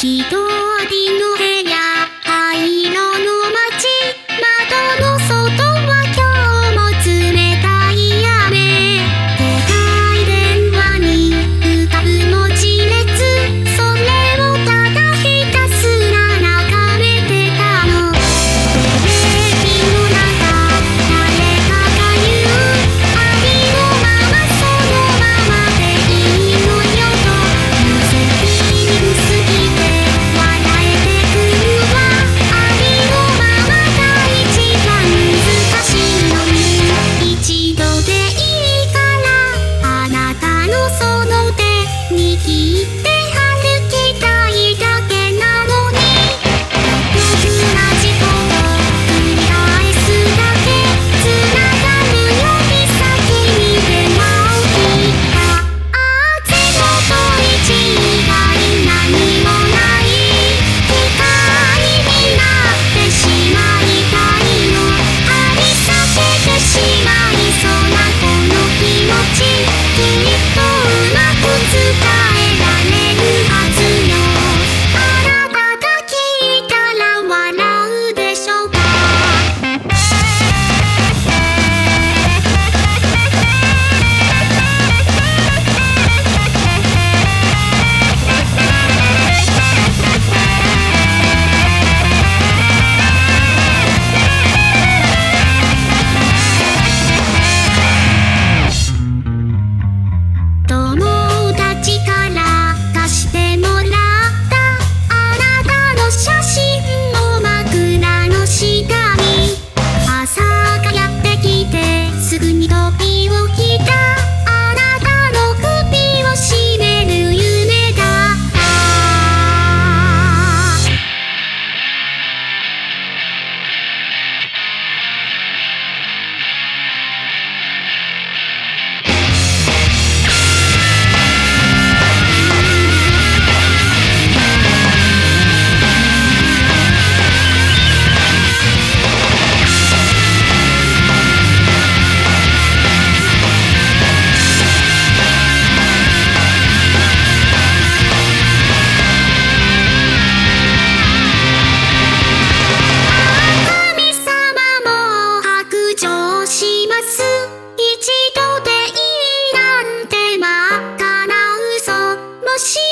一人の提しい。